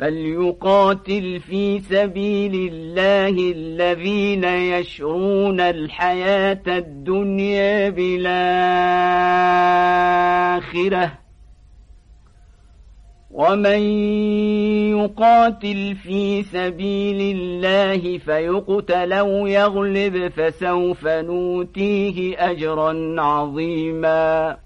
فليقاتل في سبيل الله الذين يشرون الحياة الدنيا بالآخرة ومن يقاتل في سبيل الله فيقتل أو يغلب فسوف نوتيه اجرا عظيما